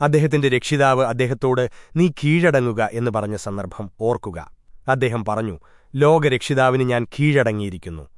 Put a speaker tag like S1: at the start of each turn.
S1: അദ്ദേഹത്തിന്റെ രക്ഷിതാവ് അദ്ദേഹത്തോട് നീ കീഴടങ്ങുക എന്ന് പറഞ്ഞ സന്ദർഭം ഓർക്കുക. അദ്ദേഹം പറഞ്ഞു ലോകരക്ഷിതാവിന് ഞാൻ കീഴടങ്ങിയിരിക്കുന്നു.